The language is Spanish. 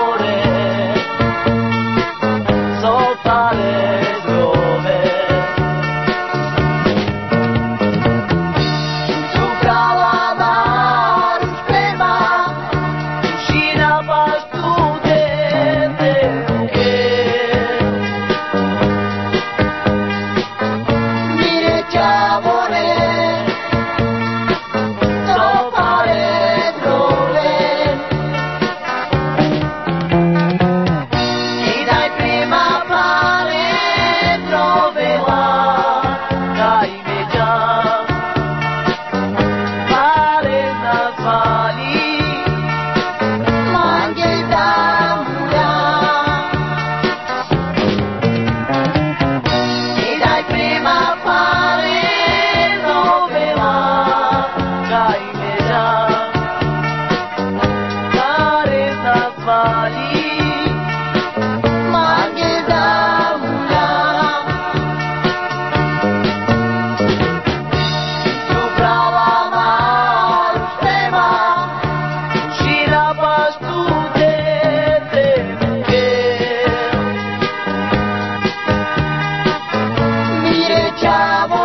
por él. chavo.